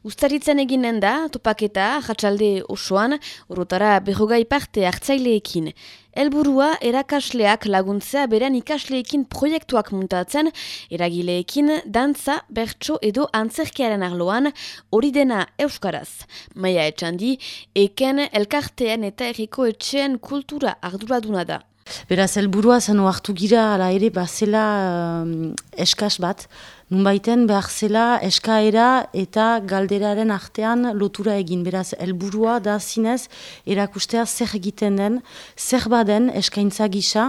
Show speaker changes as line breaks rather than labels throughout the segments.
Uztaritzen eginen da, topaketa, jatsalde osoan, urotara behogai parte hartzaileekin. Elburua erakasleak laguntzea beren ikasleekin proiektuak muntatzen, eragileekin dantza, bertso edo antzerkiaren arloan, hori dena euskaraz. Maia etxandi, eken elkartean eta erriko etxean kultura arduraduna da.
Beraz, helburua zen hartu gira, ala ere, bazela um, eskas bat, Nunbaiten behar zela eskaera eta galderaren artean lotura egin. Beraz, helburua da zinez erakustea zer egiten den, zer baden eskaintza gisa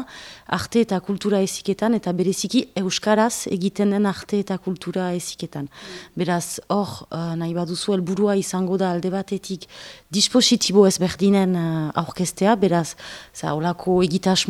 arte eta kultura eziketan eta bereziki euskaraz egiten den arte eta kultura eziketan. Beraz, hor, uh, nahi baduzu helburua izango da alde batetik dispositibo ezberdinen uh, aurkestea, beraz, za, olako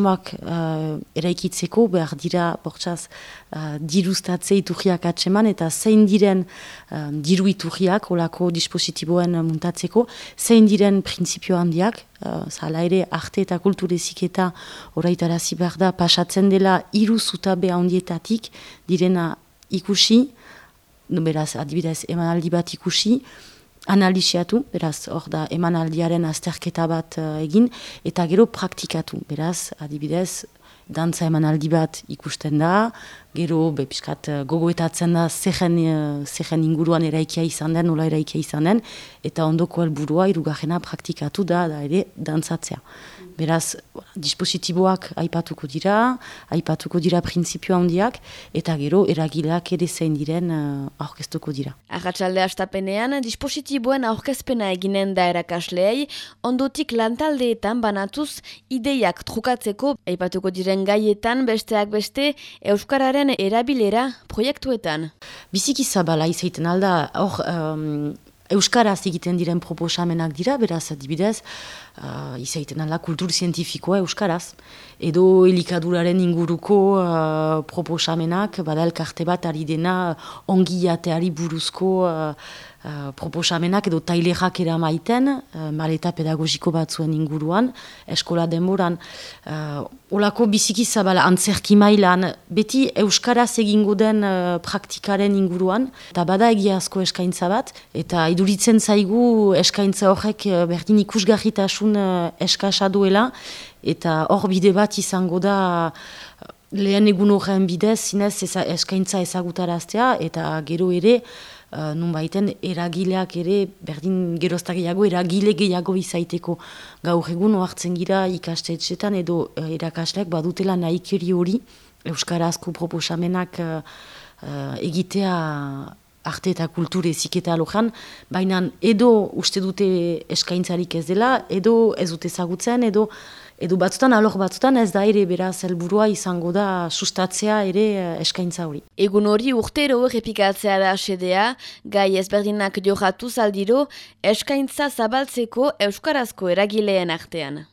egitasmoak uh, eraikitzeko, behar dira, bortzaz, uh, diruztatze iturriak atseman eta zein diren uh, diru iturriak olako dispositiboen muntatzeko, zein diren prinsipio handiak, uh, zala ere arte eta kulturezik eta oraitarazi behar da pasatzen dela iru zutabe handietatik direna ikusi, beraz adibidez emanaldi bat ikusi, analiziatu, beraz hor da emanaldiaren azterketa bat uh, egin, eta gero praktikatu, beraz adibidez dantza emanaldi bat ikusten da, gero, be, piskat, eh, gogoetatzen da zehen, uh, inguruan eraikia izan den, nola eraikia izan den, eta ondoko helburua irugarrena praktikatu da, da ere, dantzatzea. Beraz, dispositiboak aipatuko dira, aipatuko dira prinsipio handiak, eta gero, eragileak ere zein diren uh, aurkeztuko dira.
Arratxalde astapenean, dispositiboen aurkezpena eginen da erakasleei, ondotik lantaldeetan banatuz ideiak trukatzeko, aipatuko diren gaietan besteak beste, Euskararen erabilera proiektuetan.
Biziki zabala izaiten alda, hor um, Euskaraz egiten diren proposamenak dira, beraz adibidez, uh, izaiten alda kultur zientifikoa Euskaraz. Edo elikaduraren inguruko uh, proposamenak, bada elkarte bat ari dena ongi buruzko uh, Uh, proposamenak edo tailerak eramaiten, uh, maleta pedagogiko batzuen inguruan, eskola denboran. Uh, olako biziki zabala antzerki mailan, beti Euskaraz egingo den uh, praktikaren inguruan, eta bada egia asko eskaintza bat, eta iduritzen zaigu eskaintza horrek uh, berdin ikusgarritasun uh, eskasa duela, eta hor bide bat izango da lehen egun horren bidez, zinez eskaintza ezagutaraztea, eta gero ere, uh, nun baiten eragileak ere, berdin geroztak gehiago, eragile gehiago izaiteko. Gaur egun oartzen gira ikastetxetan edo uh, erakasleak badutela nahikeri hori Euskarazko proposamenak uh, egitea arte eta kultur eziketa alojan, baina edo uste dute eskaintzarik ez dela, edo ez dute zagutzen, edo Edo batzutan, alor batzutan ez da ere beraz helburua izango da sustatzea ere eh, eskaintza hori.
Egun hori urtero repikatzea da asedea, gai ezberdinak johatu zaldiro, eskaintza zabaltzeko euskarazko eragileen artean.